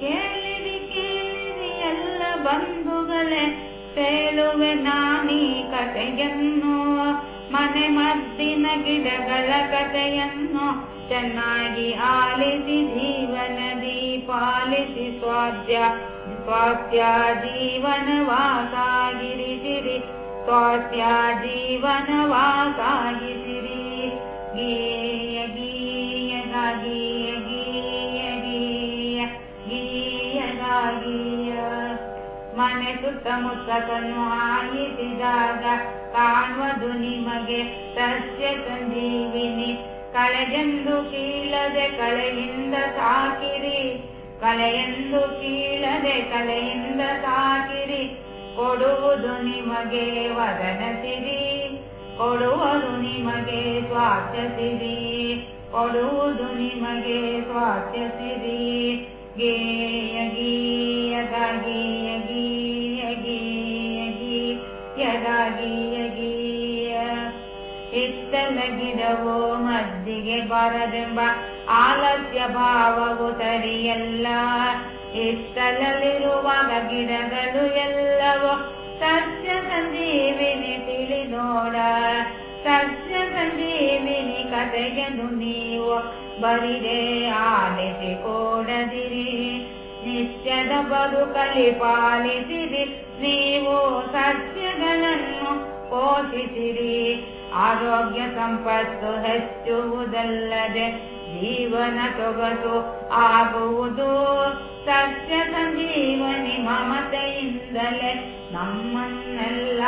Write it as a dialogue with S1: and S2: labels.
S1: ಕೇಳಿರಿ ಕೇಳಿರಿ ಎಲ್ಲ ಬಂಧುಗಳೇ ಹೇಳುವೆ ನಾನೀ ಕಥೆಯನ್ನು ಮನೆ ಮದ್ದಿನ ಗಿಡಗಳ ಕಥೆಯನ್ನು ಚೆನ್ನಾಗಿ ಆಲಿಸಿ ಜೀವನದಿ ಪಾಲಿಸಿ ಸ್ವಾಧ್ಯ ಸ್ವಾಸ್ಥ್ಯ ಜೀವನವಾ ಸಾಗಿರಿಸಿರಿ ಸ್ವಾಸ್ಥ್ಯ ಜೀವನವಾ ಸಾಗಿಸಿರಿ ಮನೆ ಸುತ್ತಮುತ್ತವನ್ನು ಹಾಯಿಸಿದಾಗ ಕಾಣುವುದು ನಿಮಗೆ ಸಸ್ಯ ಸಂಜೀವಿನಿ. ಕಳೆಗೆಂದು ಕೀಳದೆ ಕಳೆಯಿಂದ ಸಾಕಿರಿ. ಕಳೆಯೆಂದು ಕೀಳದೆ ಕಲೆಯಿಂದ ಸಾಕಿರಿ. ಕೊಡುವುದು ನಿಮಗೆ ವದನ ಸಿರಿ. ಕೊಡುವುದು ನಿಮಗೆ ಸ್ವಾಸ್ಥ್ಯ ಸಿರಿ. ಕೊಡುವುದು ನಿಮಗೆ ಸ್ವಾಸ್ಥ್ಯ ಸಿರಿ. ಗೇಯ ಗೀಯ ಗೀಯ. ಗೀಯ ಗಿಡವೋ ಮದ್ದಿಗೆ ಬರದೆಂಬ ಆಲಸ್ಯ ಭಾವವು ಸರಿಯಲ್ಲ ಇತ್ತಲಲ್ಲಿರುವಾಗ ಗಿಡಗಳು ಎಲ್ಲವೋ ಸಸ್ಯ ಸಂಜೀವಿನಿ ತಿಳಿ ನೋಡ. ಸಸ್ಯ ಸಂಜೀವಿನಿ ಕಥೆಯನ್ನು ನೀವು ಬರಿದೆ ಆಲಿಸಿ ಕೊಡದಿರಿ. ನಿತ್ಯದ ಬದುಕಲಿ ಪಾಲಿಸಿರಿ ನೀವು ಸಸ್ಯಗಳನ್ನು ಪೋಷಿಸಿರಿ ಆರೋಗ್ಯ ಸಂಪತ್ತು ಹೆಚ್ಚುವುದಲ್ಲದೆ ಜೀವನ ತೊಗಸು ಆಗುವುದು. ಸತ್ಯ ಸಂಜೀವನಿ ಮಮತೆಯಿಂದಲೇ ನಮ್ಮನ್ನೆಲ್ಲ